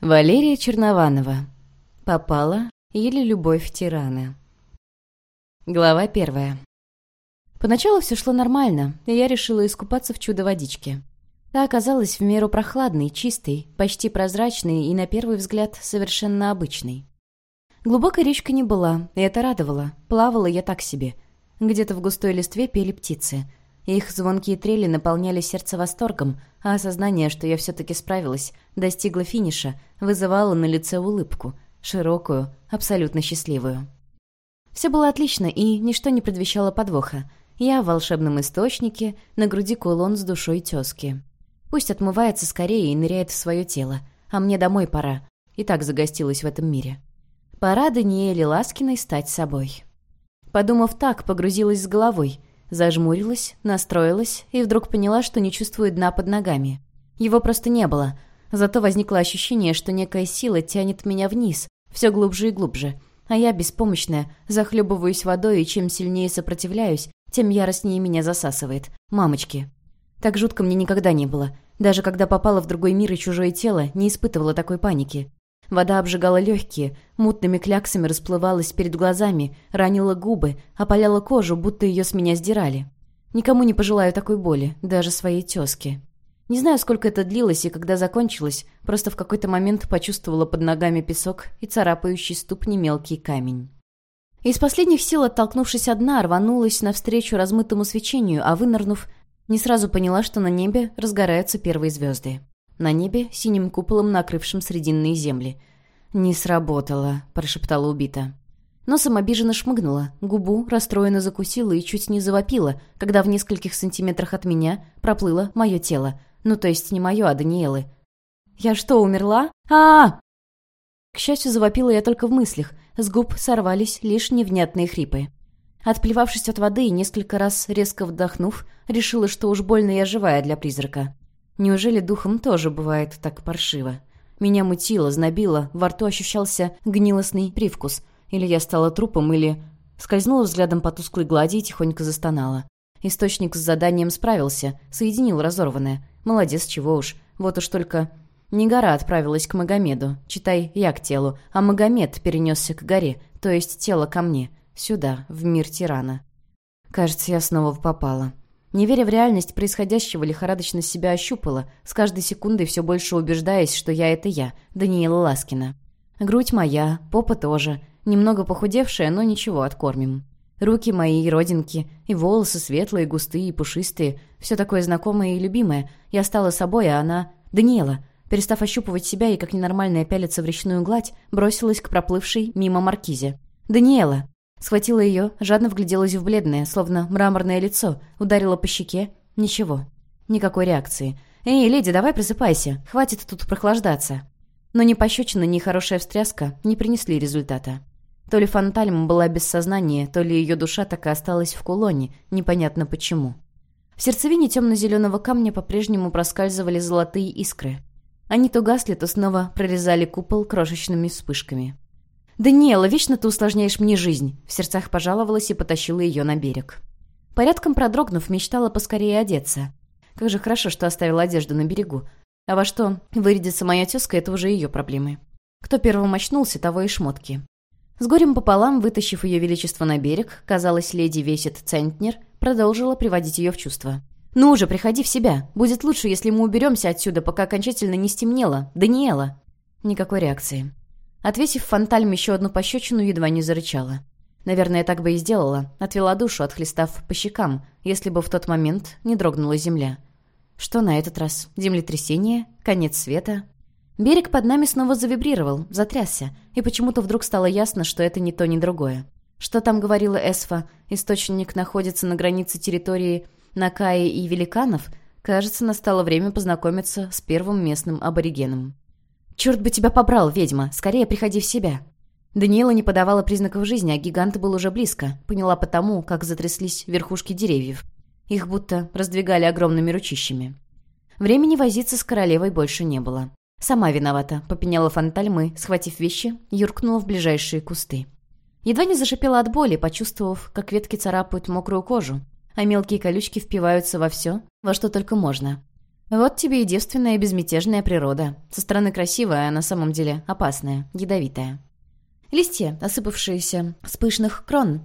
Валерия Чернованова. Попала или любовь тирана. Глава первая. Поначалу все шло нормально, и я решила искупаться в чудо-водичке. Та оказалась в меру прохладной, чистой, почти прозрачной и, на первый взгляд, совершенно обычной. Глубокой речка не была, и это радовало. Плавала я так себе. Где-то в густой листве пели птицы — их звонкие трели наполняли сердце восторгом, а осознание, что я все-таки справилась, достигла финиша, вызывало на лице улыбку, широкую, абсолютно счастливую. Все было отлично, и ничто не предвещало подвоха. Я в волшебном источнике, на груди кулон с душой тезки. Пусть отмывается скорее и ныряет в свое тело, а мне домой пора. И так загостилась в этом мире. Пора Даниэле Ласкиной стать собой. Подумав так, погрузилась с головой — Зажмурилась, настроилась и вдруг поняла, что не чувствует дна под ногами. Его просто не было. Зато возникло ощущение, что некая сила тянет меня вниз, все глубже и глубже. А я, беспомощная, захлебываюсь водой, и чем сильнее сопротивляюсь, тем яростнее меня засасывает. Мамочки. Так жутко мне никогда не было. Даже когда попала в другой мир и чужое тело, не испытывала такой паники. Вода обжигала легкие, мутными кляксами расплывалась перед глазами, ранила губы, опаляла кожу, будто ее с меня сдирали. Никому не пожелаю такой боли, даже своей тезке. Не знаю, сколько это длилось и когда закончилось, просто в какой-то момент почувствовала под ногами песок и царапающий ступни мелкий камень. Из последних сил, оттолкнувшись одна, рванулась навстречу размытому свечению, а вынырнув, не сразу поняла, что на небе разгораются первые звезды. На небе синим куполом, накрывшим срединные земли. «Не сработало», — прошептала убита. Носом обиженно шмыгнула, губу расстроенно закусила и чуть не завопила, когда в нескольких сантиметрах от меня проплыло мое тело. Ну, то есть не мое, а Даниэлы. «Я что, умерла? -а, -а К счастью, завопила я только в мыслях. С губ сорвались лишь невнятные хрипы. Отплевавшись от воды и несколько раз резко вдохнув, решила, что уж больно я живая для призрака. Неужели духом тоже бывает так паршиво? Меня мутило, знобило, во рту ощущался гнилостный привкус. Или я стала трупом, или... Скользнула взглядом по тусклой глади и тихонько застонала. Источник с заданием справился, соединил разорванное. Молодец, чего уж. Вот уж только... Не гора отправилась к Магомеду, читай, я к телу, а Магомед перенесся к горе, то есть тело ко мне, сюда, в мир тирана. Кажется, я снова попала. Не веря в реальность происходящего, лихорадочно себя ощупала, с каждой секундой все больше убеждаясь, что я — это я, Даниэла Ласкина. Грудь моя, попа тоже, немного похудевшая, но ничего, откормим. Руки мои, родинки, и волосы светлые, густые и пушистые, все такое знакомое и любимое. Я стала собой, а она... Даниэла, перестав ощупывать себя и как ненормальная пялиться в речную гладь, бросилась к проплывшей мимо маркизе. «Даниэла!» Схватила ее, жадно вгляделась в бледное, словно мраморное лицо, ударила по щеке. Ничего. Никакой реакции. «Эй, леди, давай просыпайся. Хватит тут прохлаждаться». Но ни пощечина, ни хорошая встряска не принесли результата. То ли Фантальм была без сознания, то ли ее душа так и осталась в кулоне, непонятно почему. В сердцевине темно-зеленого камня по-прежнему проскальзывали золотые искры. Они то гасли, то снова прорезали купол крошечными вспышками. «Даниэла, вечно ты усложняешь мне жизнь», — в сердцах пожаловалась и потащила ее на берег. Порядком продрогнув, мечтала поскорее одеться. Как же хорошо, что оставила одежду на берегу. А во что вырядится моя тезка, это уже ее проблемы. Кто первым очнулся, того и шмотки. С горем пополам, вытащив ее величество на берег, казалось, леди весит центнер, продолжила приводить ее в чувство. «Ну уже, приходи в себя. Будет лучше, если мы уберемся отсюда, пока окончательно не стемнело. Даниэла!» Никакой реакции. Отвесив фантальм еще одну пощечину, едва не зарычала. Наверное, так бы и сделала, отвела душу, отхлестав по щекам, если бы в тот момент не дрогнула земля. Что на этот раз? Землетрясение? Конец света? Берег под нами снова завибрировал, затрясся, и почему-то вдруг стало ясно, что это не то, ни другое. Что там говорила Эсфа? Источник находится на границе территории Накаи и Великанов? Кажется, настало время познакомиться с первым местным аборигеном. «Черт бы тебя побрал, ведьма! Скорее приходи в себя!» Даниэла не подавала признаков жизни, а гигант был уже близко. Поняла потому, как затряслись верхушки деревьев. Их будто раздвигали огромными ручищами. Времени возиться с королевой больше не было. «Сама виновата», — попеняла Фантальмы, схватив вещи, юркнула в ближайшие кусты. Едва не зашипела от боли, почувствовав, как ветки царапают мокрую кожу, а мелкие колючки впиваются во все, во что только можно. Вот тебе и девственная безмятежная природа. Со стороны красивая, а на самом деле опасная, ядовитая. Листья, осыпавшиеся с пышных крон,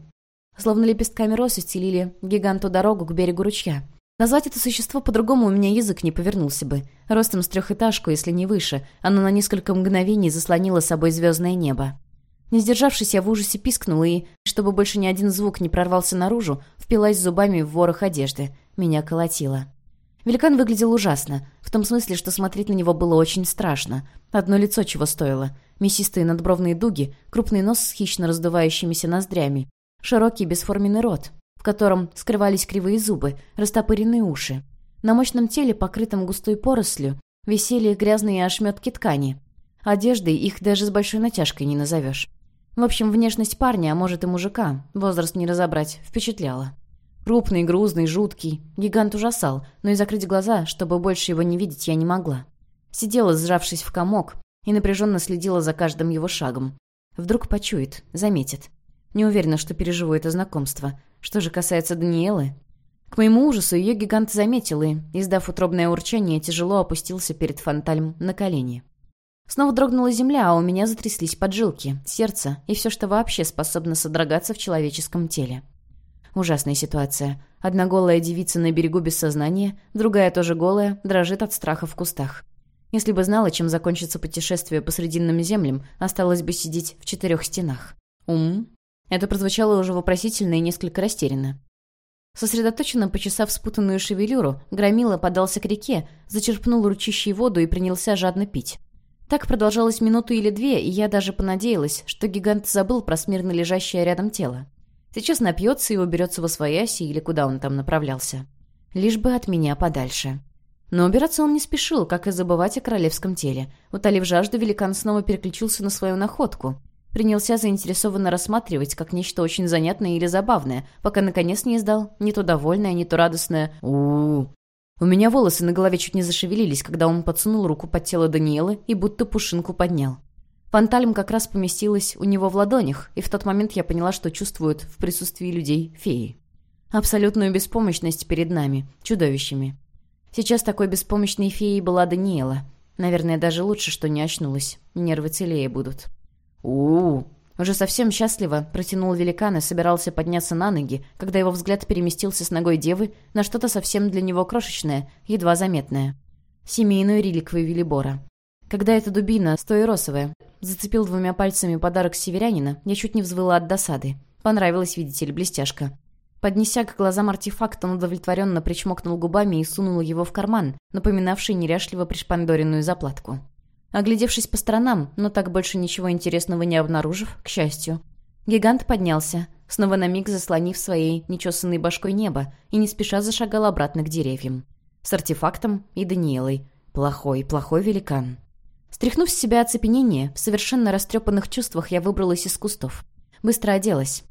словно лепестками роз устелили гиганту дорогу к берегу ручья. Назвать это существо по-другому у меня язык не повернулся бы. Ростом с трехэтажку, если не выше, оно на несколько мгновений заслонило собой звездное небо. Не сдержавшись, я в ужасе пискнула и, чтобы больше ни один звук не прорвался наружу, впилась зубами в ворох одежды. Меня колотило. Великан выглядел ужасно, в том смысле, что смотреть на него было очень страшно. Одно лицо чего стоило. Мясистые надбровные дуги, крупный нос с хищно раздувающимися ноздрями, широкий бесформенный рот, в котором скрывались кривые зубы, растопыренные уши. На мощном теле, покрытом густой порослью, висели грязные ошметки ткани. Одеждой их даже с большой натяжкой не назовешь. В общем, внешность парня, а может и мужика, возраст не разобрать, впечатляла. Крупный, грузный, жуткий. Гигант ужасал, но и закрыть глаза, чтобы больше его не видеть, я не могла. Сидела, сжавшись в комок, и напряженно следила за каждым его шагом. Вдруг почует, заметит. Не уверена, что переживу это знакомство. Что же касается Даниэлы... К моему ужасу ее гигант заметил и, издав утробное урчание, тяжело опустился перед фонтальм на колени. Снова дрогнула земля, а у меня затряслись поджилки, сердце и все, что вообще способно содрогаться в человеческом теле. Ужасная ситуация. Одна голая девица на берегу без сознания, другая тоже голая, дрожит от страха в кустах. Если бы знала, чем закончится путешествие по Срединным землям, осталось бы сидеть в четырех стенах. Ум? Это прозвучало уже вопросительно и несколько растерянно. Сосредоточенно почесав спутанную шевелюру, Громила подался к реке, зачерпнул ручищей воду и принялся жадно пить. Так продолжалось минуту или две, и я даже понадеялась, что гигант забыл про смирно лежащее рядом тело. Сейчас напьется и уберется во свояси или куда он там направлялся. Лишь бы от меня подальше. Но убираться он не спешил, как и забывать о королевском теле. Утолив жажду, великан снова переключился на свою находку. Принялся заинтересованно рассматривать, как нечто очень занятное или забавное, пока наконец не издал ни то довольное, ни то радостное у, -у, -у. У меня волосы на голове чуть не зашевелились, когда он подсунул руку под тело Даниэлы и будто пушинку поднял. Фантальм как раз поместилась у него в ладонях, и в тот момент я поняла, что чувствуют в присутствии людей феи. Абсолютную беспомощность перед нами, чудовищами. Сейчас такой беспомощной феей была Даниэла. Наверное, даже лучше, что не очнулась. Нервы целее будут. у, -у, Уже совсем счастливо протянул великан и собирался подняться на ноги, когда его взгляд переместился с ногой девы на что-то совсем для него крошечное, едва заметное. Семейную реликвию Велибора. Когда эта дубина, стоиросовая, зацепил двумя пальцами подарок северянина, я чуть не взвыла от досады. Понравилась, видите ли, блестяшка. Поднеся к глазам артефакт, он удовлетворенно причмокнул губами и сунул его в карман, напоминавший неряшливо пришпандоренную заплатку. Оглядевшись по сторонам, но так больше ничего интересного не обнаружив, к счастью, гигант поднялся, снова на миг заслонив своей нечесанной башкой небо, и не спеша зашагал обратно к деревьям. С артефактом и Даниэлой. Плохой, плохой великан. Стряхнув с себя оцепенение, в совершенно растрепанных чувствах я выбралась из кустов. Быстро оделась.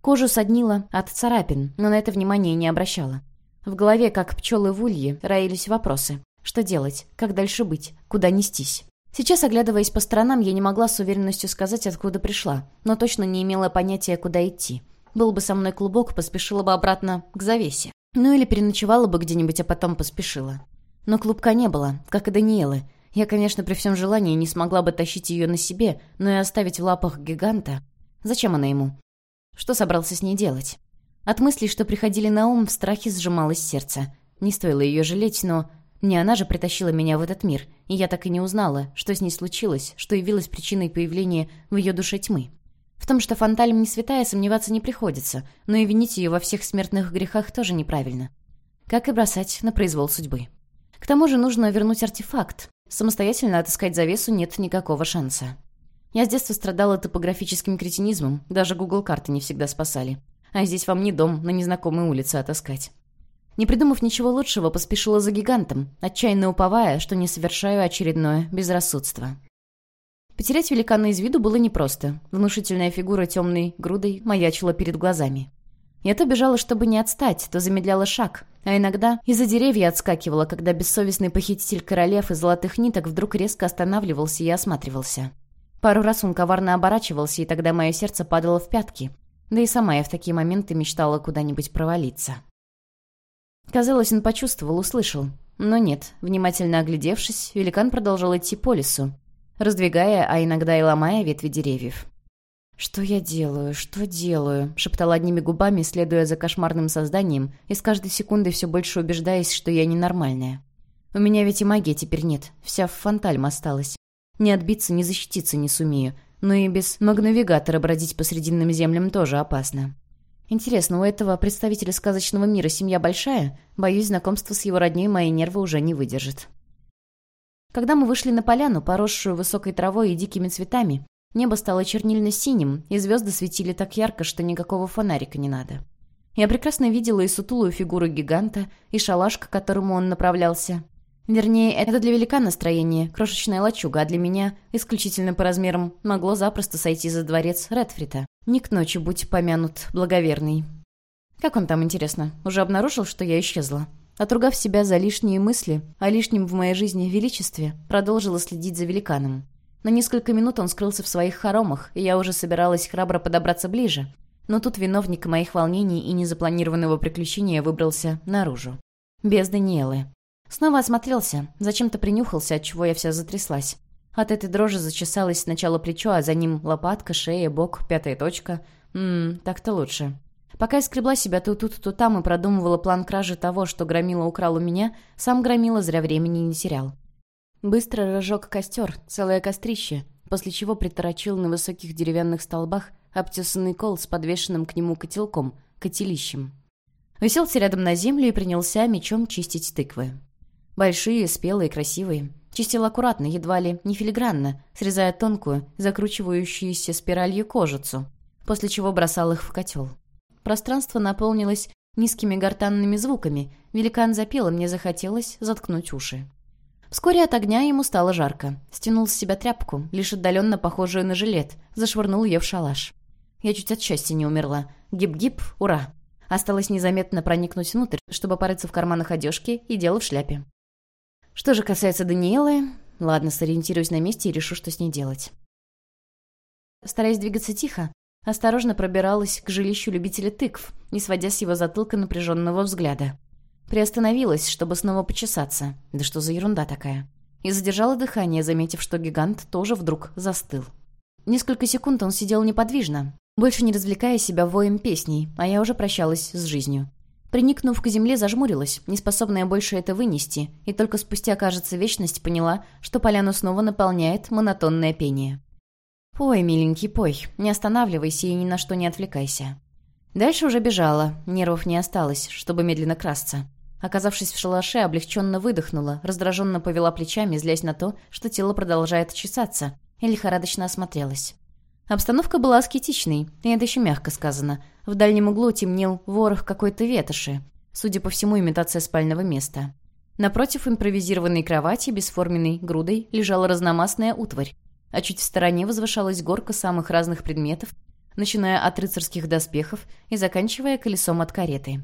Кожу соднила от царапин, но на это внимание не обращала. В голове, как пчелы в улье, роились вопросы. Что делать? Как дальше быть? Куда нестись? Сейчас, оглядываясь по сторонам, я не могла с уверенностью сказать, откуда пришла, но точно не имела понятия, куда идти. Был бы со мной клубок, поспешила бы обратно к завесе. Ну или переночевала бы где-нибудь, а потом поспешила. Но клубка не было, как и Даниэлы, я, конечно, при всем желании не смогла бы тащить ее на себе, но и оставить в лапах гиганта. Зачем она ему? Что собрался с ней делать? От мыслей, что приходили на ум, в страхе сжималось сердце. Не стоило ее жалеть, но... Не она же притащила меня в этот мир, и я так и не узнала, что с ней случилось, что явилось причиной появления в ее душе тьмы. В том, что Фантальм не святая, сомневаться не приходится, но и винить ее во всех смертных грехах тоже неправильно. Как и бросать на произвол судьбы. К тому же нужно вернуть артефакт, Самостоятельно отыскать завесу нет никакого шанса. Я с детства страдала топографическим кретинизмом, даже Google карты не всегда спасали. А здесь вам не дом, на незнакомой улице отыскать. Не придумав ничего лучшего, поспешила за гигантом, отчаянно уповая, что не совершаю очередное безрассудство. Потерять великана из виду было непросто. Внушительная фигура темной грудой маячила перед глазами. Я то бежала, чтобы не отстать, то замедляла шаг, а иногда из-за деревья отскакивала, когда бессовестный похититель королев и золотых ниток вдруг резко останавливался и осматривался. Пару раз он коварно оборачивался, и тогда мое сердце падало в пятки. Да и сама я в такие моменты мечтала куда-нибудь провалиться. Казалось, он почувствовал, услышал. Но нет, внимательно оглядевшись, великан продолжал идти по лесу, раздвигая, а иногда и ломая ветви деревьев. «Что я делаю? Что делаю?» — шептала одними губами, следуя за кошмарным созданием, и с каждой секундой все больше убеждаясь, что я ненормальная. «У меня ведь и магии теперь нет, вся в фантальм осталась. Ни отбиться, ни защититься не сумею, но и без магнавигатора бродить по срединным землям тоже опасно. Интересно, у этого представителя сказочного мира семья большая? Боюсь, знакомство с его родней мои нервы уже не выдержит. Когда мы вышли на поляну, поросшую высокой травой и дикими цветами, Небо стало чернильно-синим, и звезды светили так ярко, что никакого фонарика не надо. Я прекрасно видела и сутулую фигуру гиганта, и шалаш, к которому он направлялся. Вернее, это для велика настроение, крошечная лачуга, а для меня, исключительно по размерам, могло запросто сойти за дворец Редфрита. Не к ночи будь помянут, благоверный. Как он там, интересно, уже обнаружил, что я исчезла? Отругав себя за лишние мысли о лишнем в моей жизни величестве, продолжила следить за великаном. На несколько минут он скрылся в своих хоромах, и я уже собиралась храбро подобраться ближе. Но тут виновник моих волнений и незапланированного приключения выбрался наружу. Без Даниэлы. Снова осмотрелся, зачем-то принюхался, от чего я вся затряслась. От этой дрожи зачесалось сначала плечо, а за ним лопатка, шея, бок, пятая точка. Ммм, так-то лучше. Пока я скребла себя то тут, то там и продумывала план кражи того, что Громила украл у меня, сам Громила зря времени не терял. Быстро разжег костер, целое кострище, после чего приторочил на высоких деревянных столбах обтесанный кол с подвешенным к нему котелком, котелищем. Уселся рядом на землю и принялся мечом чистить тыквы. Большие, спелые, красивые. Чистил аккуратно, едва ли не филигранно, срезая тонкую, закручивающуюся спиралью кожицу, после чего бросал их в котел. Пространство наполнилось низкими гортанными звуками. Великан запел, и мне захотелось заткнуть уши. Вскоре от огня ему стало жарко. Стянул с себя тряпку, лишь отдаленно похожую на жилет, зашвырнул ее в шалаш. Я чуть от счастья не умерла. Гип-гип, ура! Осталось незаметно проникнуть внутрь, чтобы порыться в карманах одежки и дело в шляпе. Что же касается Даниэлы... Ладно, сориентируюсь на месте и решу, что с ней делать. Стараясь двигаться тихо, осторожно пробиралась к жилищу любителя тыкв, не сводя с его затылка напряженного взгляда. Приостановилась, чтобы снова почесаться. Да что за ерунда такая? И задержала дыхание, заметив, что гигант тоже вдруг застыл. Несколько секунд он сидел неподвижно, больше не развлекая себя воем песней, а я уже прощалась с жизнью. Приникнув к земле, зажмурилась, неспособная больше это вынести, и только спустя, кажется, вечность поняла, что поляну снова наполняет монотонное пение. «Пой, миленький, пой, не останавливайся и ни на что не отвлекайся». Дальше уже бежала, нервов не осталось, чтобы медленно красться. Оказавшись в шалаше, облегченно выдохнула, раздраженно повела плечами, злясь на то, что тело продолжает чесаться, и лихорадочно осмотрелась. Обстановка была аскетичной, и это еще мягко сказано. В дальнем углу темнел ворох какой-то ветоши, судя по всему, имитация спального места. Напротив импровизированной кровати, бесформенной грудой, лежала разномастная утварь, а чуть в стороне возвышалась горка самых разных предметов, начиная от рыцарских доспехов и заканчивая колесом от кареты.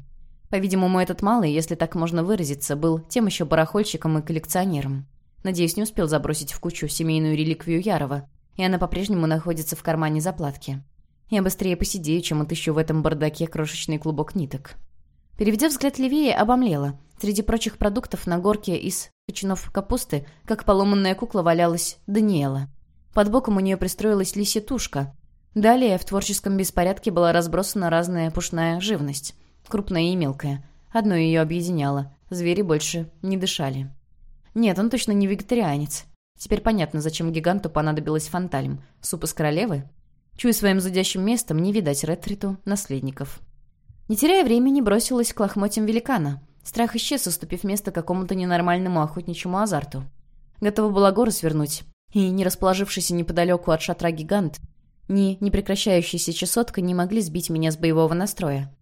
По-видимому, этот малый, если так можно выразиться, был тем еще барахольщиком и коллекционером. Надеюсь, не успел забросить в кучу семейную реликвию Ярова, и она по-прежнему находится в кармане заплатки. Я быстрее посидею, чем отыщу в этом бардаке крошечный клубок ниток. Переведя взгляд левее, обомлела. Среди прочих продуктов на горке из кочанов капусты, как поломанная кукла, валялась Даниэла. Под боком у нее пристроилась лисья тушка. Далее в творческом беспорядке была разбросана разная пушная живность крупная и мелкая. Одно ее объединяло. Звери больше не дышали. Нет, он точно не вегетарианец. Теперь понятно, зачем гиганту понадобилось фантальм. Суп из королевы? Чуя своим зудящим местом, не видать ретриту наследников. Не теряя времени, бросилась к лохмотьям великана. Страх исчез, уступив место какому-то ненормальному охотничьему азарту. Готова была горы свернуть. И, не расположившийся неподалеку от шатра гигант, ни непрекращающаяся чесотка не могли сбить меня с боевого настроя.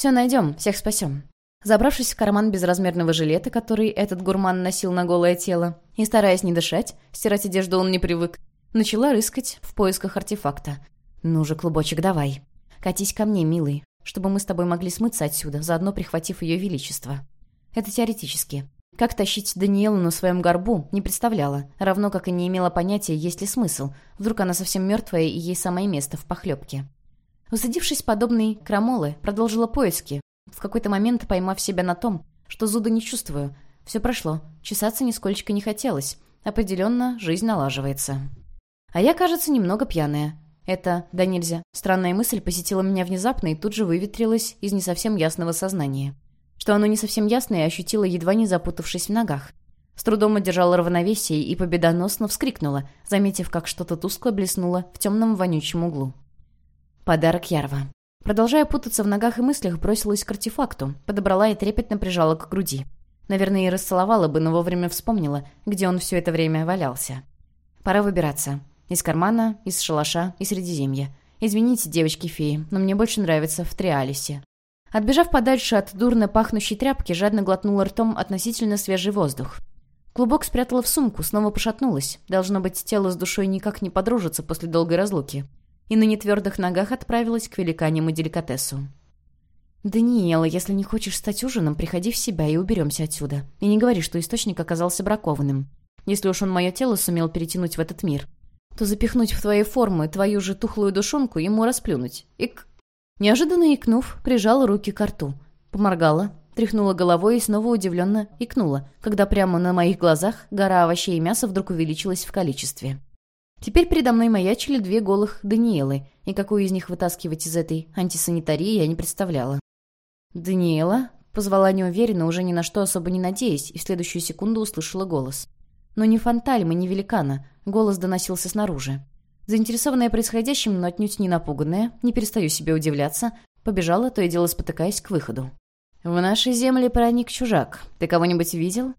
«Все найдем, всех спасем». Забравшись в карман безразмерного жилета, который этот гурман носил на голое тело, и стараясь не дышать, стирать одежду он не привык, начала рыскать в поисках артефакта. «Ну же, клубочек, давай. Катись ко мне, милый, чтобы мы с тобой могли смыться отсюда, заодно прихватив ее величество». Это теоретически. Как тащить Даниэлу на своем горбу, не представляла, равно как и не имела понятия, есть ли смысл. Вдруг она совсем мертвая и ей самое место в похлебке. Усадившись подобной крамолы, продолжила поиски, в какой-то момент поймав себя на том, что зуда не чувствую, Все прошло. Чесаться нисколько не хотелось. Определенно, жизнь налаживается. А я, кажется, немного пьяная. Это, да нельзя, странная мысль посетила меня внезапно и тут же выветрилась из не совсем ясного сознания. Что оно не совсем ясное, ощутила, едва не запутавшись в ногах. С трудом одержала равновесие и победоносно вскрикнула, заметив, как что-то тускло блеснуло в темном вонючем углу. Подарок Ярва. Продолжая путаться в ногах и мыслях, бросилась к артефакту, подобрала и трепетно прижала к груди. Наверное, и расцеловала бы, но вовремя вспомнила, где он все это время валялся. Пора выбираться. Из кармана, из шалаша и Средиземья. Извините, девочки-феи, но мне больше нравится в Триалисе. Отбежав подальше от дурно пахнущей тряпки, жадно глотнула ртом относительно свежий воздух. Клубок спрятала в сумку, снова пошатнулась. Должно быть, тело с душой никак не подружится после долгой разлуки. И на нетвердых ногах отправилась к великаням и деликатесу. «Даниэла, если не хочешь стать ужином, приходи в себя и уберемся отсюда. И не говори, что источник оказался бракованным. Если уж он мое тело сумел перетянуть в этот мир, то запихнуть в твои формы твою же тухлую душонку ему расплюнуть. Ик...» Неожиданно икнув, прижала руки к рту. Поморгала, тряхнула головой и снова удивленно икнула, когда прямо на моих глазах гора овощей и мяса вдруг увеличилась в количестве. Теперь передо мной маячили две голых Даниэлы, и какую из них вытаскивать из этой антисанитарии я не представляла. «Даниэла?» — позвала неуверенно, уже ни на что особо не надеясь, и в следующую секунду услышала голос. Но не фантальма, не великана, голос доносился снаружи. Заинтересованная происходящим, но отнюдь не напуганная, не перестаю себе удивляться, побежала, то и дело спотыкаясь к выходу. «В нашей земле проник чужак. Ты кого-нибудь видел?»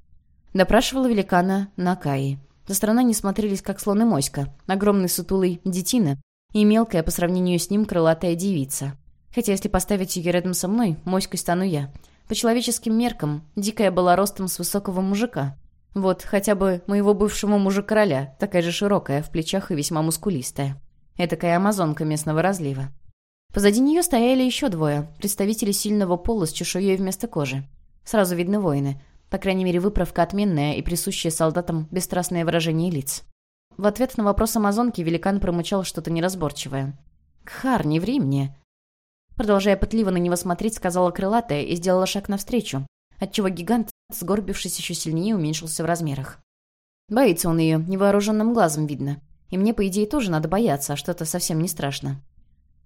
Допрашивала великана Накаи. Со стороны не смотрелись, как слон и моська, огромный сутулый детина и мелкая по сравнению с ним крылатая девица. Хотя если поставить ее рядом со мной, моськой стану я. По человеческим меркам, дикая была ростом с высокого мужика. Вот, хотя бы моего бывшего мужа-короля, такая же широкая, в плечах и весьма мускулистая. Этакая амазонка местного разлива. Позади нее стояли еще двое, представители сильного пола с чешуей вместо кожи. Сразу видны воины. По крайней мере, выправка отменная и присущая солдатам бесстрастное выражение лиц. В ответ на вопрос амазонки великан промычал что-то неразборчивое. «Кхар, не ври мне!» Продолжая пытливо на него смотреть, сказала крылатая и сделала шаг навстречу, отчего гигант, сгорбившись еще сильнее, уменьшился в размерах. Боится он ее, невооруженным глазом видно. И мне, по идее, тоже надо бояться, а что-то совсем не страшно.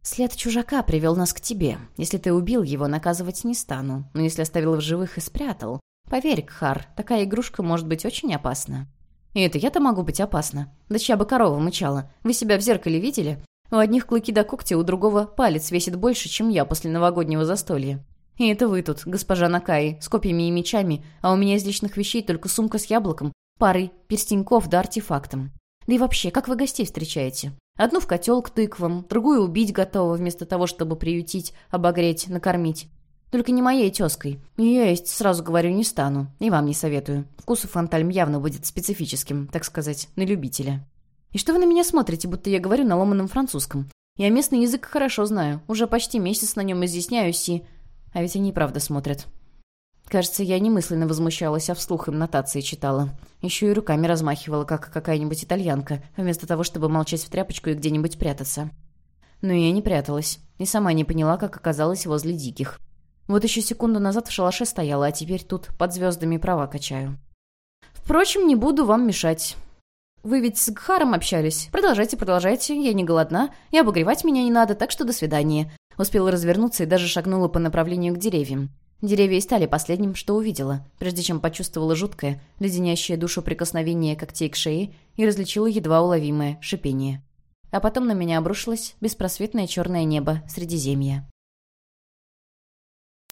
След чужака привел нас к тебе. Если ты убил его, наказывать не стану. Но если оставил в живых и спрятал... Поверь, Кхар, такая игрушка может быть очень опасна. И это я-то могу быть опасна. Да чья бы корова мычала. Вы себя в зеркале видели? У одних клыки до когтя, у другого палец весит больше, чем я после новогоднего застолья. И это вы тут, госпожа Накаи, с копьями и мечами, а у меня из личных вещей только сумка с яблоком, парой перстеньков да артефактом. Да и вообще, как вы гостей встречаете? Одну в котел к тыквам, другую убить готова, вместо того, чтобы приютить, обогреть, накормить. Только не моей тезкой. Ее есть, сразу говорю, не стану. И вам не советую. Вкус у фантальм явно будет специфическим, так сказать, на любителя. И что вы на меня смотрите, будто я говорю на ломаном французском? Я местный язык хорошо знаю. Уже почти месяц на нем изъясняюсь и... А ведь они правда смотрят. Кажется, я не мысленно возмущалась, а вслух им нотации читала. Еще и руками размахивала, как какая-нибудь итальянка, вместо того, чтобы молчать в тряпочку и где-нибудь прятаться. Но я не пряталась. И сама не поняла, как оказалась возле диких. Вот еще секунду назад в шалаше стояла, а теперь тут под звездами права качаю. Впрочем, не буду вам мешать. Вы ведь с Гхаром общались. Продолжайте, продолжайте, я не голодна, и обогревать меня не надо, так что до свидания. Успела развернуться и даже шагнула по направлению к деревьям. Деревья и стали последним, что увидела, прежде чем почувствовала жуткое, леденящее душу прикосновение когтей к шее и различила едва уловимое шипение. А потом на меня обрушилось беспросветное черное небо Средиземья.